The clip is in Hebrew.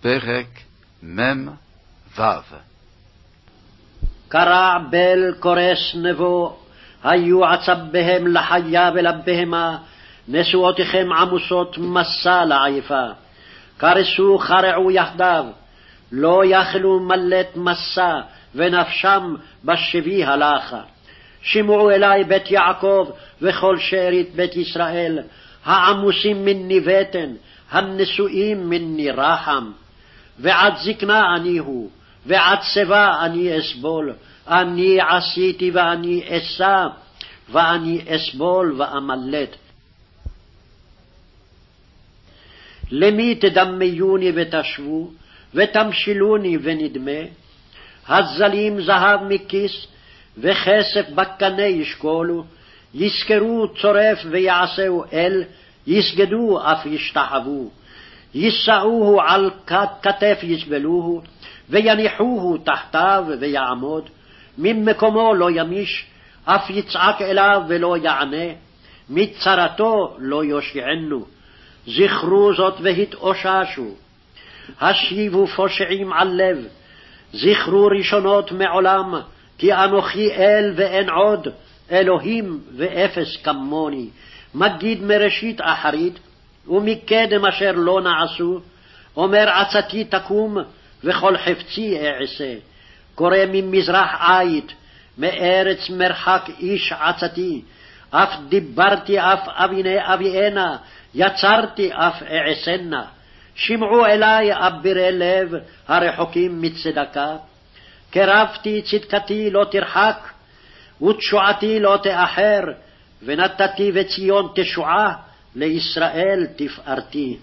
פרק מ"ו קרע בל כורש נבו, היו עצביהם לחיה ולבהמה, נשואותיכם עמוסות מסע לעייפה. קרסו חרעו יחדיו, לא יכלו מלט מסע, ונפשם בשבי הלכה. שמעו אלי בית יעקב וכל שארית בית ישראל, העמוסים מני בטן, הנשואים מני רחם. ועד זקנה אני הוא, ועד שיבה אני אסבול, אני עשיתי ואני אשא, ואני אסבול ואמלט. למי תדמיוני ותשבו, ותמשילוני ונדמה? הזלים זהב מכיס, וכסף בקנה ישקולו, יזכרו צורף ויעשהו אל, יסגדו אף ישתחוו. יישאוהו על כתף יסבלוהו, ויניחוהו תחתיו ויעמוד. ממקומו לא ימיש, אף יצעק אליו ולא יענה, מצרתו לא יושיענו. זכרו זאת והתאוששו. השיבו פושעים על לב, זכרו ראשונות מעולם, כי אנוכי אל ואין עוד, אלוהים ואפס כמוני, מגיד מראשית אחרית, ומקדם אשר לא נעשו, אומר עצתי תקום, וכל חפצי אעשה. קורא ממזרח עית, מארץ מרחק איש עצתי, אף דיברתי אף אביני אביאנה, יצרתי אף אעשנה. שמעו אלי אבירי לב הרחוקים מצדקה, קרבתי צדקתי לא תרחק, ותשועתי לא תאחר, ונתתי בציון תשועה, לישראל תפארתי.